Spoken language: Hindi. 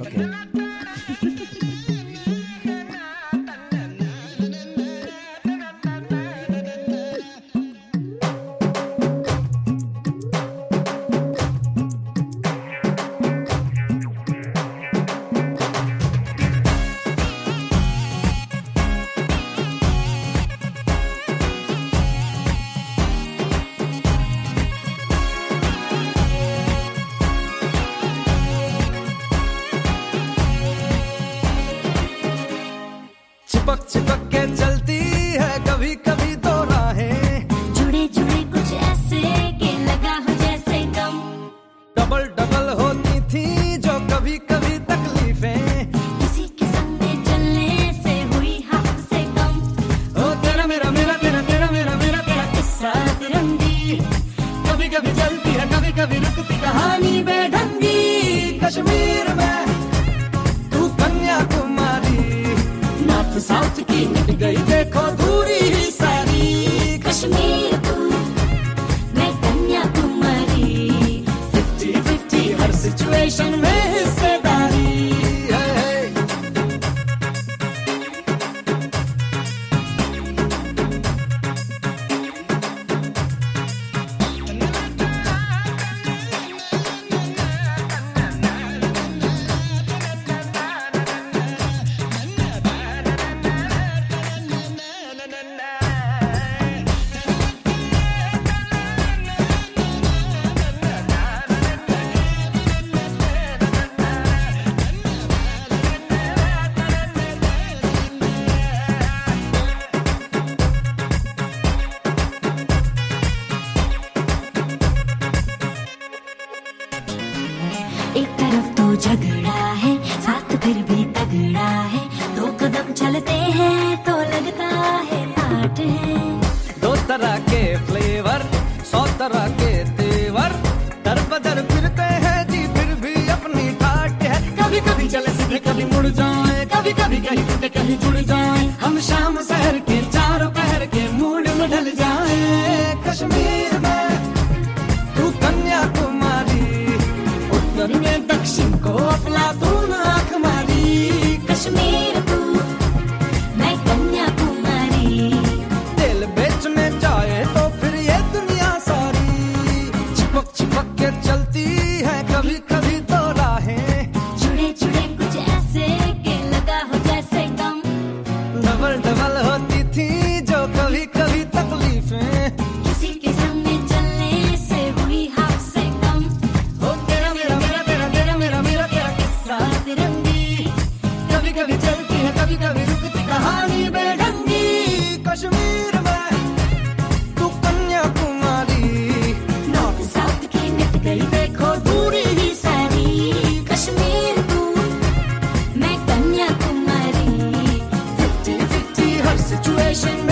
Okay. चिपक चिपक के चलती है कभी कभी तो राहें। जुड़े जुड़े कुछ ऐसे के लगा हो जैसे गम। डबल डबल होती थी जो कभी कभी तकलीफें। किसी के संग में चलने से हुई हाथ से कम ओ तेरा मेरा मेरा तेरा तेरा मेरा मेरा तेरा किस्सा तिरंगी। कभी कभी चलती है कभी कभी रुकती कहानी बेढंगी कश्मीर मैं कन्याकुमारी। फिफ्टी फिफ्टी हर सिचुएशन में हिस्सेदारी झगड़ा है, साथ फिर भी तगड़ा है। दो कदम चलते हैं तो लगता है आठ है। दो तरह के फ्लेवर सौ तरह के तेवर। दर बदर फिरते हैं, जी फिर भी अपनी ठाट है। कभी कभी चले सीधे, कभी मुड़ जाए कभी कभी कहीं टूटे कहीं जुड़ जाए। हम शाम शहर में दक्षिण को अफलातून आँख मारी कश्मीर चलती है कभी कभी रुकती कहानी बेढंगी। कश्मीर में तू कन्याकुमारी। नॉर्थ साउथ की मिट गई देखो दूरी ही सारी। कश्मीर तू मैं कन्याकुमारी। फिफ्टी फिफ्टी हर सिचुएशन में